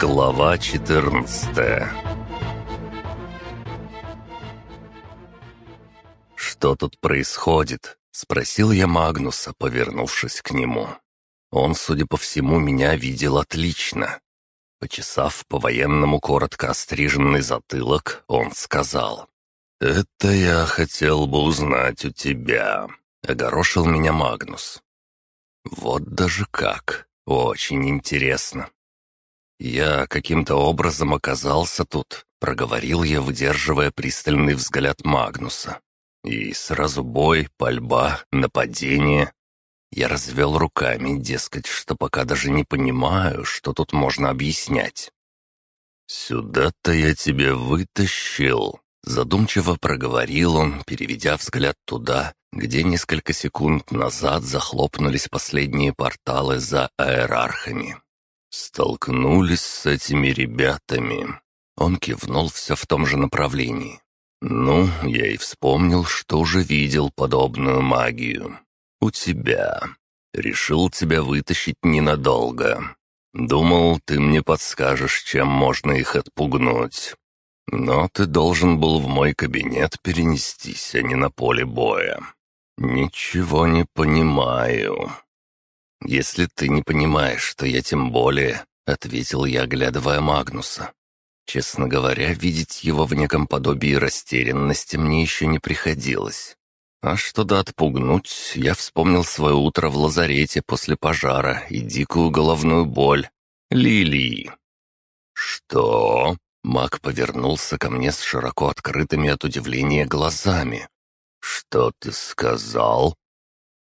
Глава 14 «Что тут происходит?» — спросил я Магнуса, повернувшись к нему. Он, судя по всему, меня видел отлично. Почесав по-военному коротко остриженный затылок, он сказал. «Это я хотел бы узнать у тебя», — огорошил меня Магнус. «Вот даже как. Очень интересно. «Я каким-то образом оказался тут», — проговорил я, выдерживая пристальный взгляд Магнуса. «И сразу бой, пальба, нападение». Я развел руками, дескать, что пока даже не понимаю, что тут можно объяснять. «Сюда-то я тебя вытащил», — задумчиво проговорил он, переведя взгляд туда, где несколько секунд назад захлопнулись последние порталы за аэрархами. «Столкнулись с этими ребятами». Он кивнул все в том же направлении. «Ну, я и вспомнил, что уже видел подобную магию. У тебя. Решил тебя вытащить ненадолго. Думал, ты мне подскажешь, чем можно их отпугнуть. Но ты должен был в мой кабинет перенестись, а не на поле боя. Ничего не понимаю. «Если ты не понимаешь, то я тем более», — ответил я, оглядывая Магнуса. Честно говоря, видеть его в неком подобии растерянности мне еще не приходилось. А что да отпугнуть, я вспомнил свое утро в лазарете после пожара и дикую головную боль. Лилии. «Что?» Маг повернулся ко мне с широко открытыми от удивления глазами. «Что ты сказал?»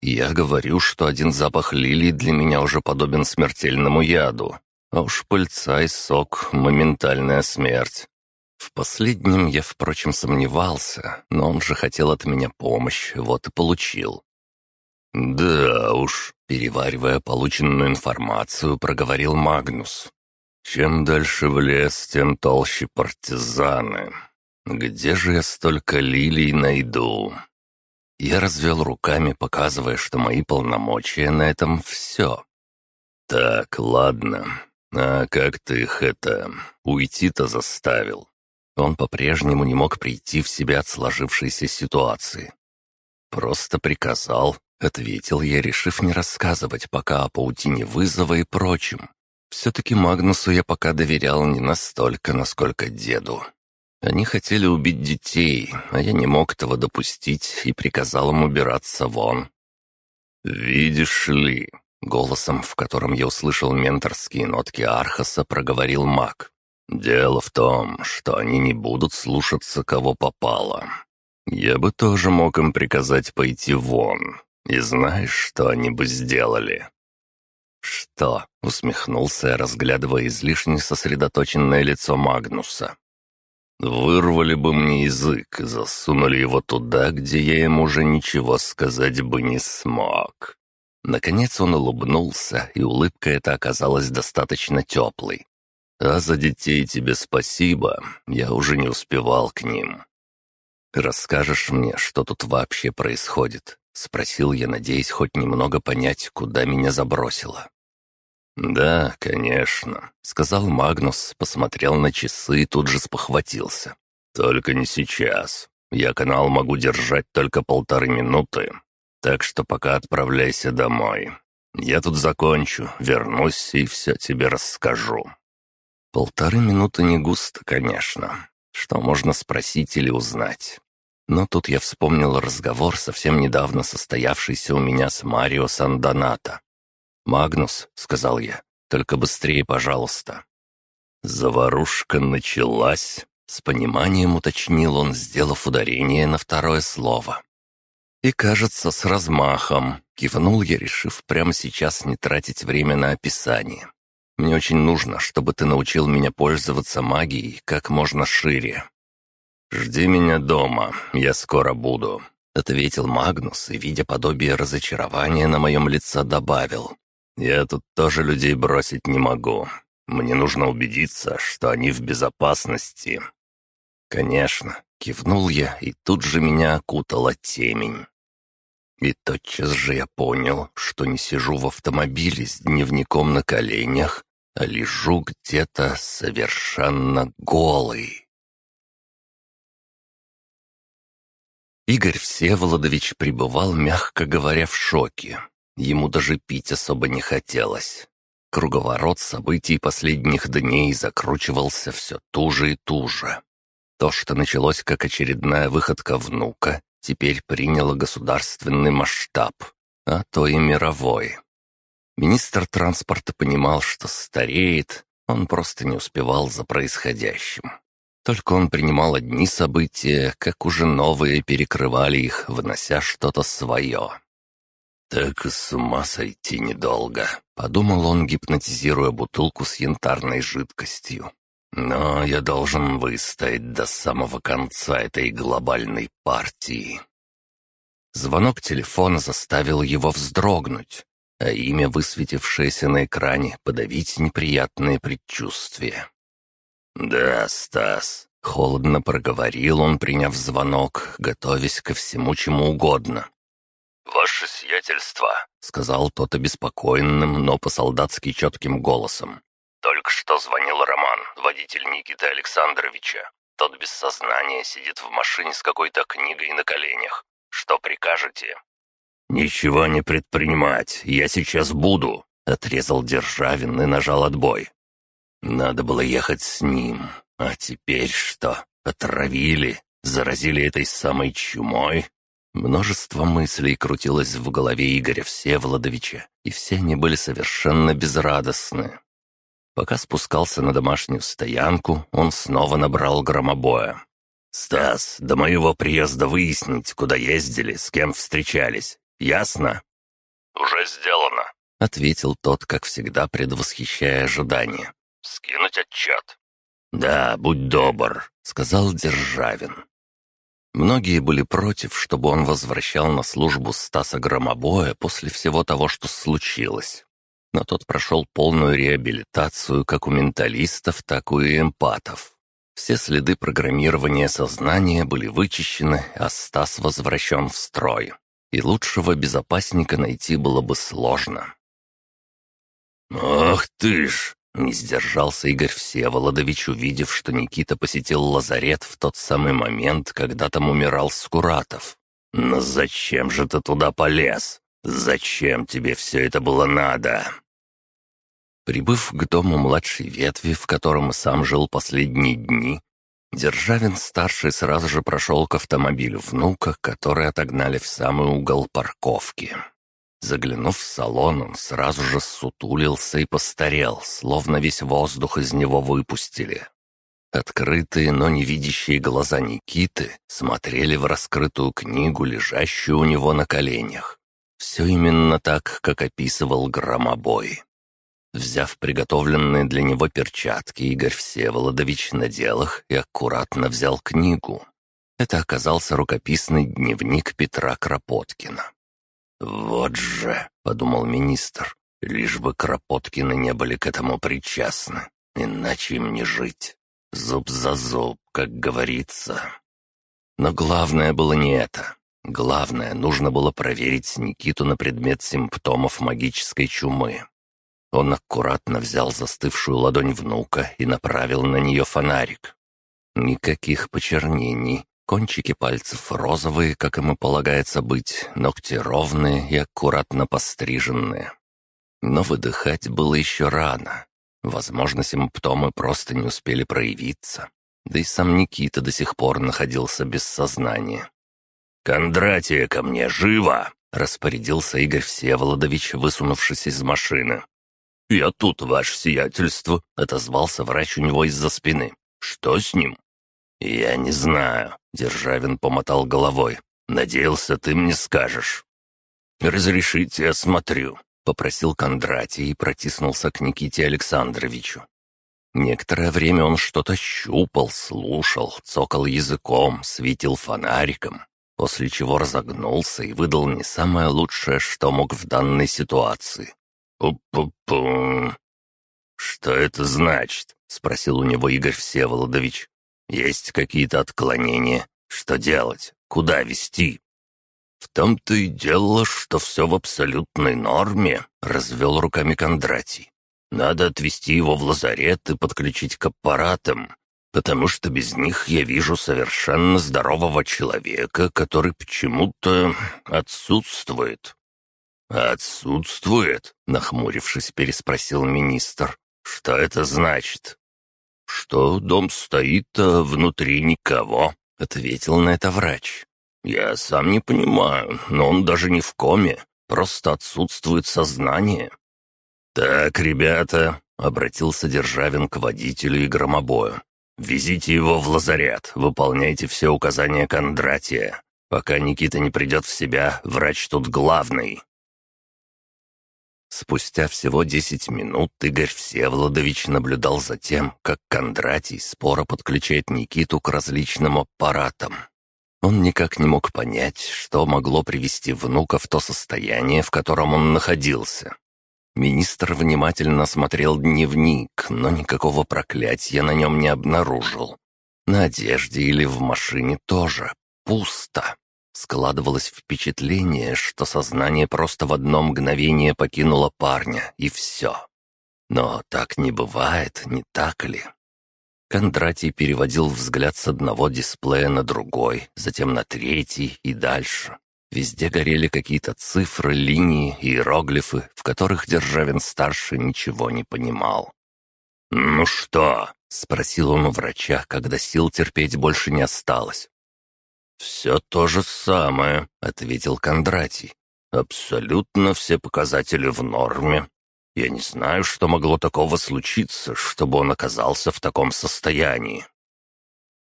Я говорю, что один запах лилии для меня уже подобен смертельному яду. А уж пыльца и сок — моментальная смерть. В последнем я, впрочем, сомневался, но он же хотел от меня помощь, вот и получил. «Да уж», — переваривая полученную информацию, проговорил Магнус. «Чем дальше в лес, тем толще партизаны. Где же я столько лилий найду?» Я развел руками, показывая, что мои полномочия на этом все. «Так, ладно. А как ты их это... уйти-то заставил?» Он по-прежнему не мог прийти в себя от сложившейся ситуации. «Просто приказал», — ответил я, решив не рассказывать пока о паутине вызова и прочем. Все-таки Магнусу я пока доверял не настолько, насколько деду. Они хотели убить детей, а я не мог этого допустить и приказал им убираться вон. «Видишь ли...» — голосом, в котором я услышал менторские нотки Архаса, проговорил маг. «Дело в том, что они не будут слушаться, кого попало. Я бы тоже мог им приказать пойти вон. И знаешь, что они бы сделали?» «Что?» — усмехнулся, разглядывая излишне сосредоточенное лицо Магнуса. Вырвали бы мне язык и засунули его туда, где я им уже ничего сказать бы не смог. Наконец он улыбнулся, и улыбка эта оказалась достаточно теплой. «А за детей тебе спасибо, я уже не успевал к ним». «Расскажешь мне, что тут вообще происходит?» — спросил я, надеясь хоть немного понять, куда меня забросило. «Да, конечно», — сказал Магнус, посмотрел на часы и тут же спохватился. «Только не сейчас. Я канал могу держать только полторы минуты, так что пока отправляйся домой. Я тут закончу, вернусь и все тебе расскажу». Полторы минуты не густо, конечно. Что можно спросить или узнать? Но тут я вспомнил разговор, совсем недавно состоявшийся у меня с Марио Сандонато. «Магнус», — сказал я, — «только быстрее, пожалуйста». Заварушка началась. С пониманием уточнил он, сделав ударение на второе слово. И, кажется, с размахом. Кивнул я, решив прямо сейчас не тратить время на описание. Мне очень нужно, чтобы ты научил меня пользоваться магией как можно шире. «Жди меня дома, я скоро буду», — ответил Магнус и, видя подобие разочарования на моем лице, добавил. Я тут тоже людей бросить не могу. Мне нужно убедиться, что они в безопасности». «Конечно», — кивнул я, и тут же меня окутала темень. И тотчас же я понял, что не сижу в автомобиле с дневником на коленях, а лежу где-то совершенно голый. Игорь Всеволодович пребывал, мягко говоря, в шоке. Ему даже пить особо не хотелось. Круговорот событий последних дней закручивался все туже и туже. То, что началось как очередная выходка внука, теперь приняло государственный масштаб, а то и мировой. Министр транспорта понимал, что стареет, он просто не успевал за происходящим. Только он принимал одни события, как уже новые перекрывали их, внося что-то свое. «Так с ума сойти недолго», — подумал он, гипнотизируя бутылку с янтарной жидкостью. «Но я должен выстоять до самого конца этой глобальной партии». Звонок телефона заставил его вздрогнуть, а имя, высветившееся на экране, подавить неприятные предчувствия. «Да, Стас», — холодно проговорил он, приняв звонок, готовясь ко всему чему угодно. «Ваше сиятельство», — сказал тот обеспокоенным, но по-солдатски четким голосом. «Только что звонил Роман, водитель Никиты Александровича. Тот без сознания сидит в машине с какой-то книгой на коленях. Что прикажете?» «Ничего не предпринимать, я сейчас буду», — отрезал Державин и нажал отбой. Надо было ехать с ним. А теперь что? Отравили? Заразили этой самой чумой? Множество мыслей крутилось в голове Игоря Всеволодовича, и все они были совершенно безрадостны. Пока спускался на домашнюю стоянку, он снова набрал громобоя. «Стас, до моего приезда выяснить, куда ездили, с кем встречались. Ясно?» «Уже сделано», — ответил тот, как всегда, предвосхищая ожидания. «Скинуть отчет». «Да, будь добр», — сказал Державин. Многие были против, чтобы он возвращал на службу Стаса Громобоя после всего того, что случилось. Но тот прошел полную реабилитацию как у менталистов, так и у эмпатов. Все следы программирования сознания были вычищены, а Стас возвращен в строй. И лучшего безопасника найти было бы сложно. «Ах ты ж!» Не сдержался Игорь Всеволодович, увидев, что Никита посетил лазарет в тот самый момент, когда там умирал Скуратов. «Но зачем же ты туда полез? Зачем тебе все это было надо?» Прибыв к дому младшей ветви, в котором сам жил последние дни, Державин-старший сразу же прошел к автомобилю внука, который отогнали в самый угол парковки. Заглянув в салон, он сразу же сутулился и постарел, словно весь воздух из него выпустили. Открытые, но не видящие глаза Никиты смотрели в раскрытую книгу, лежащую у него на коленях. Все именно так, как описывал громобой. Взяв приготовленные для него перчатки, Игорь Всеволодович надел их и аккуратно взял книгу. Это оказался рукописный дневник Петра Кропоткина. «Вот же», — подумал министр, — «лишь бы Кропоткины не были к этому причастны, иначе им не жить. Зуб за зуб, как говорится». Но главное было не это. Главное, нужно было проверить Никиту на предмет симптомов магической чумы. Он аккуратно взял застывшую ладонь внука и направил на нее фонарик. Никаких почернений, Кончики пальцев розовые, как ему полагается быть, ногти ровные и аккуратно постриженные. Но выдыхать было еще рано. Возможно, симптомы просто не успели проявиться. Да и сам Никита до сих пор находился без сознания. «Кондратия, ко мне, живо!» — распорядился Игорь Всеволодович, высунувшись из машины. «Я тут, ваше сиятельство», — отозвался врач у него из-за спины. «Что с ним?» «Я не знаю», — Державин помотал головой. «Надеялся, ты мне скажешь». «Разрешите, осмотрю», — попросил Кондратий и протиснулся к Никите Александровичу. Некоторое время он что-то щупал, слушал, цокал языком, светил фонариком, после чего разогнулся и выдал не самое лучшее, что мог в данной ситуации. «Пу-пу-пу!» «Что это значит?» — спросил у него Игорь Всеволодович. Есть какие-то отклонения? Что делать? Куда вести?» «В том-то и дело, что все в абсолютной норме», — развел руками Кондратий. «Надо отвезти его в лазарет и подключить к аппаратам, потому что без них я вижу совершенно здорового человека, который почему-то отсутствует». «Отсутствует?» — нахмурившись, переспросил министр. «Что это значит?» «Что дом стоит, а внутри никого», — ответил на это врач. «Я сам не понимаю, но он даже не в коме, просто отсутствует сознание». «Так, ребята», — обратился Державин к водителю и громобою. «Везите его в лазарет, выполняйте все указания Кондратия. Пока Никита не придет в себя, врач тут главный». Спустя всего десять минут Игорь Всеволодович наблюдал за тем, как Кондратий споро подключает Никиту к различным аппаратам. Он никак не мог понять, что могло привести внука в то состояние, в котором он находился. Министр внимательно смотрел дневник, но никакого проклятия на нем не обнаружил. На одежде или в машине тоже пусто. Складывалось впечатление, что сознание просто в одно мгновение покинуло парня, и все. Но так не бывает, не так ли? Кондратий переводил взгляд с одного дисплея на другой, затем на третий и дальше. Везде горели какие-то цифры, линии, иероглифы, в которых Державин-старший ничего не понимал. «Ну что?» — спросил он у врача, когда сил терпеть больше не осталось. «Все то же самое», — ответил Кондратий. «Абсолютно все показатели в норме. Я не знаю, что могло такого случиться, чтобы он оказался в таком состоянии».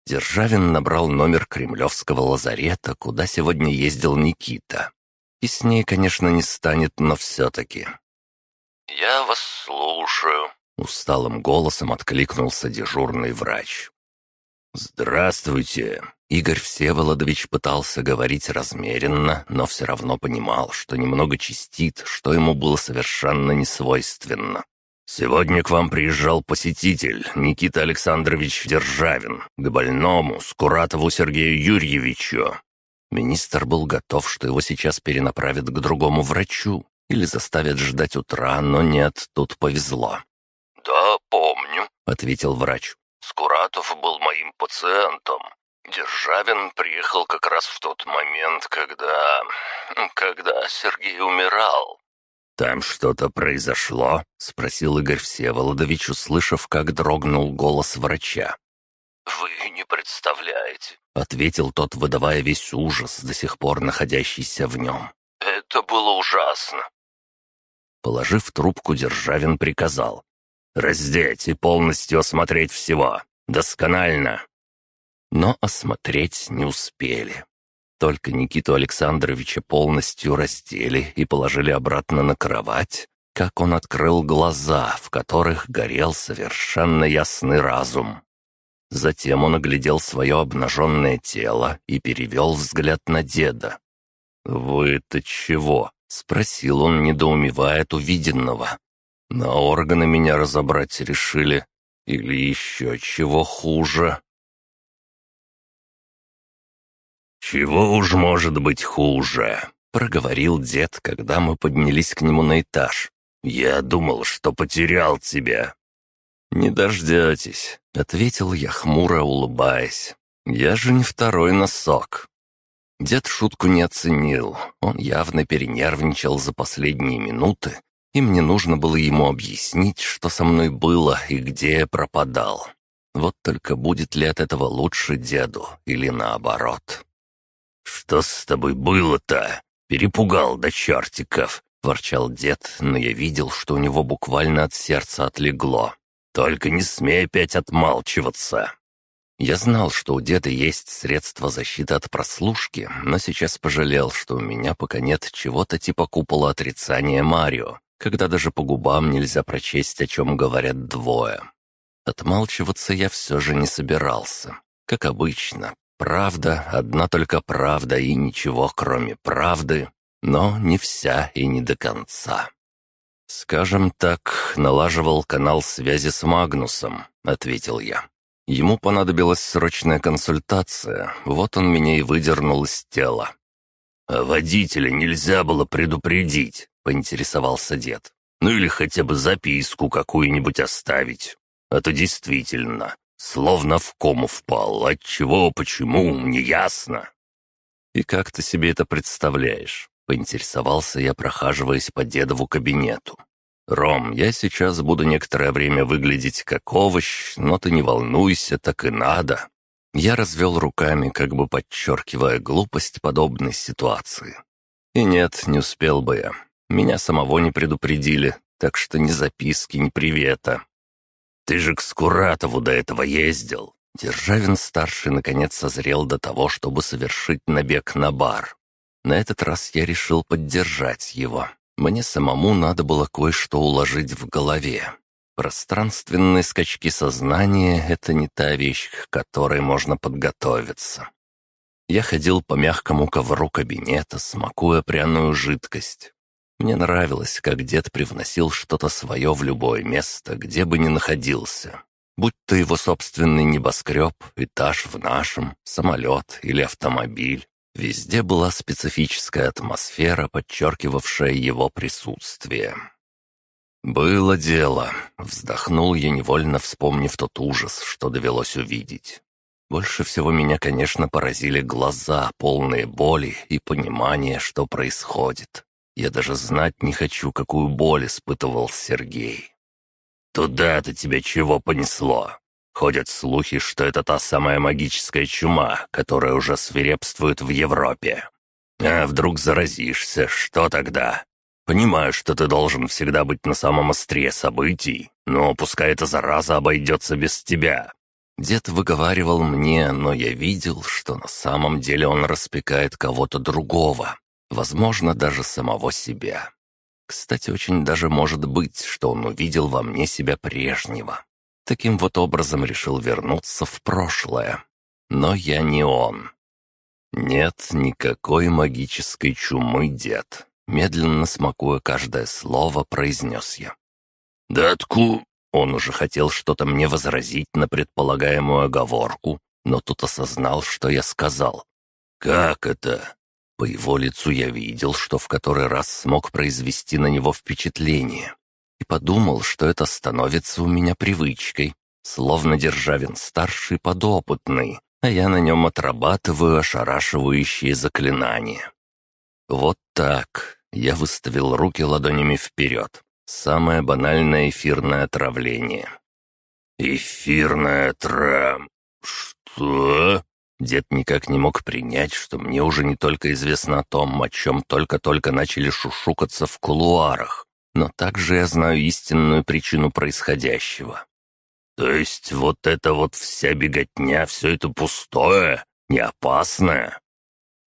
Державин набрал номер кремлевского лазарета, куда сегодня ездил Никита. И с ней, конечно, не станет, но все-таки. «Я вас слушаю», — усталым голосом откликнулся дежурный врач. «Здравствуйте!» Игорь Всеволодович пытался говорить размеренно, но все равно понимал, что немного чистит, что ему было совершенно несвойственно. «Сегодня к вам приезжал посетитель, Никита Александрович Державин, к больному, Скуратову Сергею Юрьевичу». Министр был готов, что его сейчас перенаправят к другому врачу или заставят ждать утра, но нет, тут повезло. «Да, помню», — ответил врач. Скуратов был моим пациентом. Державин приехал как раз в тот момент, когда... когда Сергей умирал. «Там что-то произошло?» — спросил Игорь Всеволодович, услышав, как дрогнул голос врача. «Вы не представляете», — ответил тот, выдавая весь ужас, до сих пор находящийся в нем. «Это было ужасно». Положив трубку, Державин приказал. Раздеть и полностью осмотреть всего. Досконально. Но осмотреть не успели. Только Никиту Александровича полностью раздели и положили обратно на кровать, как он открыл глаза, в которых горел совершенно ясный разум. Затем он оглядел свое обнаженное тело и перевел взгляд на деда. «Вы-то чего?» — спросил он, недоумевая от увиденного. На органы меня разобрать решили. Или еще чего хуже. «Чего уж может быть хуже?» — проговорил дед, когда мы поднялись к нему на этаж. «Я думал, что потерял тебя». «Не дождетесь», — ответил я хмуро, улыбаясь. «Я же не второй носок». Дед шутку не оценил. Он явно перенервничал за последние минуты и мне нужно было ему объяснить, что со мной было и где я пропадал. Вот только будет ли от этого лучше деду или наоборот? «Что с тобой было-то? Перепугал до чертиков!» — ворчал дед, но я видел, что у него буквально от сердца отлегло. «Только не смей опять отмалчиваться!» Я знал, что у деда есть средства защиты от прослушки, но сейчас пожалел, что у меня пока нет чего-то типа купола отрицания Марио, когда даже по губам нельзя прочесть, о чем говорят двое. Отмалчиваться я все же не собирался. Как обычно, правда, одна только правда и ничего кроме правды, но не вся и не до конца. «Скажем так, налаживал канал связи с Магнусом», — ответил я. Ему понадобилась срочная консультация, вот он меня и выдернул из тела. «А водителя нельзя было предупредить», — поинтересовался дед. «Ну или хотя бы записку какую-нибудь оставить. А то действительно, словно в кому впал. Отчего, почему, не ясно». «И как ты себе это представляешь?» — поинтересовался я, прохаживаясь по дедову кабинету. «Ром, я сейчас буду некоторое время выглядеть как овощ, но ты не волнуйся, так и надо». Я развел руками, как бы подчеркивая глупость подобной ситуации. И нет, не успел бы я. Меня самого не предупредили, так что ни записки, ни привета. «Ты же к Скуратову до этого ездил!» Державин-старший наконец созрел до того, чтобы совершить набег на бар. На этот раз я решил поддержать его. Мне самому надо было кое-что уложить в голове. Пространственные скачки сознания — это не та вещь, к которой можно подготовиться. Я ходил по мягкому ковру кабинета, смакуя пряную жидкость. Мне нравилось, как дед привносил что-то свое в любое место, где бы ни находился. Будь то его собственный небоскреб, этаж в нашем, самолет или автомобиль. Везде была специфическая атмосфера, подчеркивавшая его присутствие. «Было дело», — вздохнул я, невольно вспомнив тот ужас, что довелось увидеть. Больше всего меня, конечно, поразили глаза, полные боли и понимания, что происходит. Я даже знать не хочу, какую боль испытывал Сергей. «Туда-то тебя чего понесло?» Ходят слухи, что это та самая магическая чума, которая уже свирепствует в Европе. А вдруг заразишься, что тогда? Понимаю, что ты должен всегда быть на самом острие событий, но пускай эта зараза обойдется без тебя. Дед выговаривал мне, но я видел, что на самом деле он распекает кого-то другого, возможно, даже самого себя. Кстати, очень даже может быть, что он увидел во мне себя прежнего. Таким вот образом решил вернуться в прошлое. Но я не он. Нет никакой магической чумы, дед. Медленно смакуя каждое слово, произнес я. «Да отку...» Он уже хотел что-то мне возразить на предполагаемую оговорку, но тут осознал, что я сказал. «Как это?» По его лицу я видел, что в который раз смог произвести на него впечатление и подумал, что это становится у меня привычкой, словно Державин-старший подопытный, а я на нем отрабатываю ошарашивающие заклинания. Вот так. Я выставил руки ладонями вперед. Самое банальное эфирное отравление. «Эфирное трам... Что?» Дед никак не мог принять, что мне уже не только известно о том, о чем только-только начали шушукаться в кулуарах, но также я знаю истинную причину происходящего. То есть вот это вот вся беготня, все это пустое, не опасное?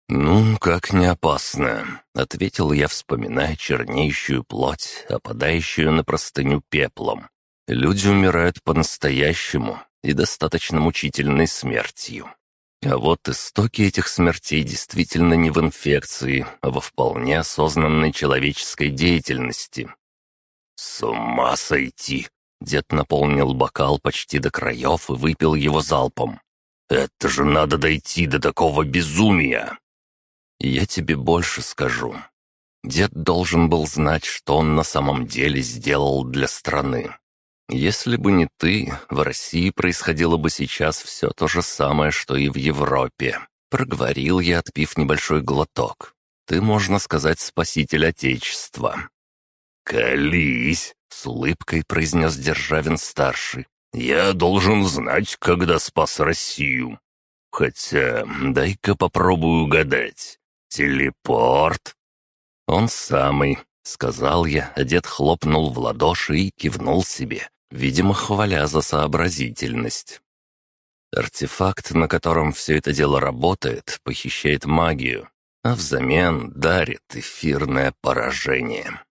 «Ну, как не опасное», — ответил я, вспоминая чернеющую плоть, опадающую на простыню пеплом. «Люди умирают по-настоящему и достаточно мучительной смертью. А вот истоки этих смертей действительно не в инфекции, а во вполне осознанной человеческой деятельности. «С ума сойти!» Дед наполнил бокал почти до краев и выпил его залпом. «Это же надо дойти до такого безумия!» «Я тебе больше скажу. Дед должен был знать, что он на самом деле сделал для страны. Если бы не ты, в России происходило бы сейчас все то же самое, что и в Европе. Проговорил я, отпив небольшой глоток. Ты, можно сказать, спаситель Отечества. «Колись!» — с улыбкой произнес Державин-старший. «Я должен знать, когда спас Россию. Хотя, дай-ка попробую угадать. Телепорт?» «Он самый», — сказал я, а дед хлопнул в ладоши и кивнул себе, видимо, хваля за сообразительность. Артефакт, на котором все это дело работает, похищает магию, а взамен дарит эфирное поражение.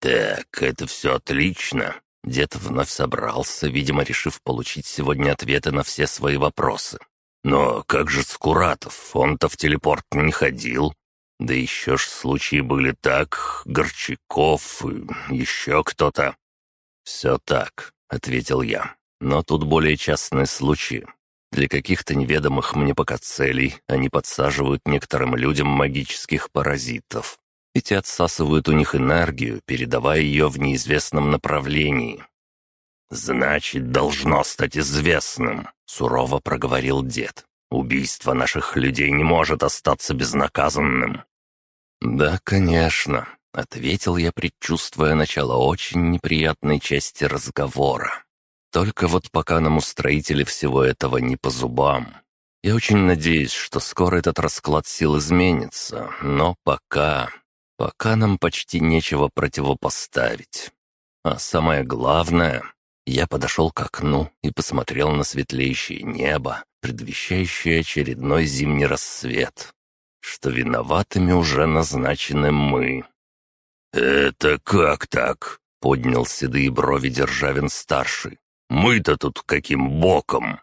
«Так, это все отлично». Дед вновь собрался, видимо, решив получить сегодня ответы на все свои вопросы. «Но как же Скуратов? Он-то в телепорт не ходил. Да еще ж случаи были так, Горчаков и еще кто-то. «Все так», — ответил я. «Но тут более частные случаи. Для каких-то неведомых мне пока целей они подсаживают некоторым людям магических паразитов. Эти отсасывают у них энергию, передавая ее в неизвестном направлении. «Значит, должно стать известным», — сурово проговорил дед. «Убийство наших людей не может остаться безнаказанным». «Да, конечно», — ответил я, предчувствуя начало очень неприятной части разговора. «Только вот пока нам устроители всего этого не по зубам. Я очень надеюсь, что скоро этот расклад сил изменится, но пока... Пока нам почти нечего противопоставить. А самое главное, я подошел к окну и посмотрел на светлеющее небо, предвещающее очередной зимний рассвет, что виноватыми уже назначены мы. «Это как так?» — поднял седые брови Державин-старший. «Мы-то тут каким боком?»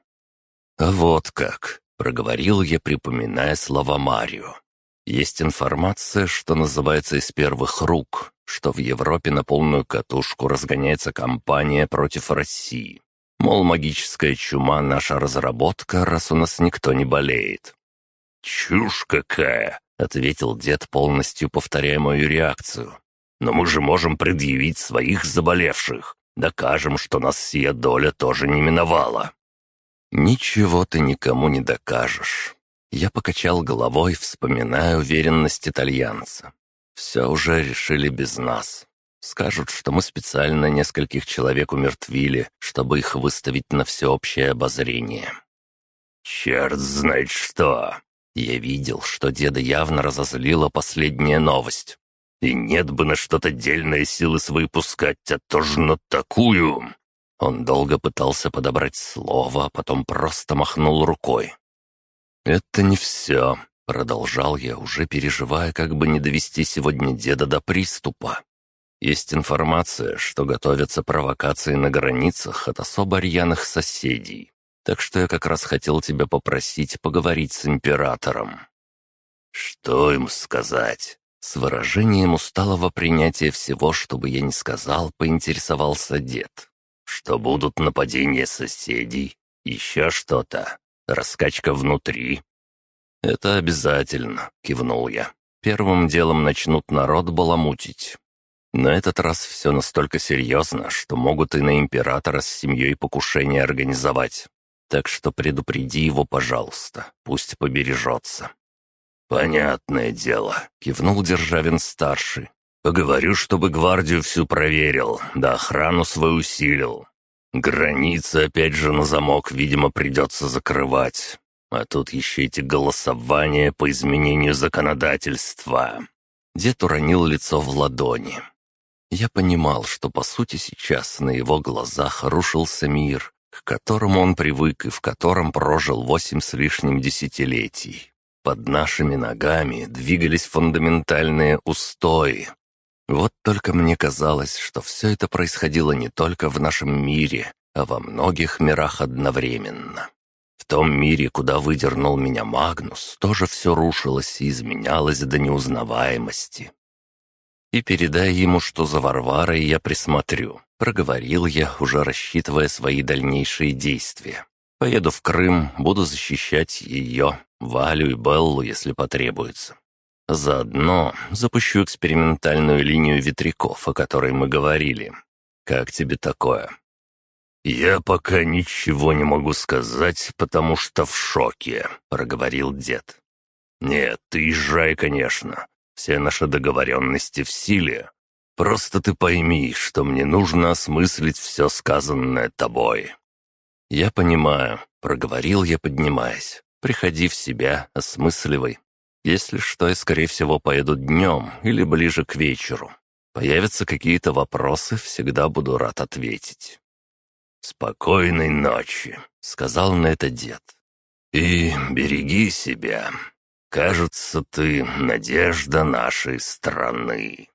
«А вот как», — проговорил я, припоминая слова Марио. Есть информация, что называется из первых рук, что в Европе на полную катушку разгоняется кампания против России. Мол, магическая чума — наша разработка, раз у нас никто не болеет. «Чушь какая!» — ответил дед, полностью повторяя мою реакцию. «Но мы же можем предъявить своих заболевших. Докажем, что нас сия доля тоже не миновала». «Ничего ты никому не докажешь. Я покачал головой, вспоминая уверенность итальянца. «Все уже решили без нас. Скажут, что мы специально нескольких человек умертвили, чтобы их выставить на всеобщее обозрение». «Черт знает что!» Я видел, что деда явно разозлила последняя новость. И нет бы на что-то дельное силы свои пускать, а то ж на такую. Он долго пытался подобрать слово, а потом просто махнул рукой. «Это не все», — продолжал я, уже переживая, как бы не довести сегодня деда до приступа. «Есть информация, что готовятся провокации на границах от особо рьяных соседей. Так что я как раз хотел тебя попросить поговорить с императором». «Что им сказать?» С выражением усталого принятия всего, чтобы я не сказал, поинтересовался дед. «Что будут нападения соседей? Еще что-то? Раскачка внутри?» «Это обязательно», — кивнул я. «Первым делом начнут народ баламутить. На этот раз все настолько серьезно, что могут и на императора с семьей покушение организовать. Так что предупреди его, пожалуйста, пусть побережется». «Понятное дело», — кивнул Державин-старший. «Поговорю, чтобы гвардию всю проверил, да охрану свою усилил. Границы опять же на замок, видимо, придется закрывать. А тут еще эти голосования по изменению законодательства. Дед уронил лицо в ладони. Я понимал, что по сути сейчас на его глазах рушился мир, к которому он привык и в котором прожил восемь с лишним десятилетий. Под нашими ногами двигались фундаментальные устои, вот только мне казалось, что все это происходило не только в нашем мире, а во многих мирах одновременно. В том мире, куда выдернул меня Магнус, тоже все рушилось и изменялось до неузнаваемости. И передай ему, что за Варварой я присмотрю. Проговорил я, уже рассчитывая свои дальнейшие действия. Поеду в Крым, буду защищать ее, Валю и Беллу, если потребуется. Заодно запущу экспериментальную линию ветряков, о которой мы говорили. Как тебе такое?» «Я пока ничего не могу сказать, потому что в шоке», — проговорил дед. «Нет, ты езжай, конечно. Все наши договоренности в силе. Просто ты пойми, что мне нужно осмыслить все сказанное тобой». «Я понимаю», — проговорил я, поднимаясь. «Приходи в себя, осмысливай. Если что, я, скорее всего, поеду днем или ближе к вечеру. Появятся какие-то вопросы, всегда буду рад ответить». «Спокойной ночи», — сказал на это дед. «И береги себя. Кажется, ты надежда нашей страны».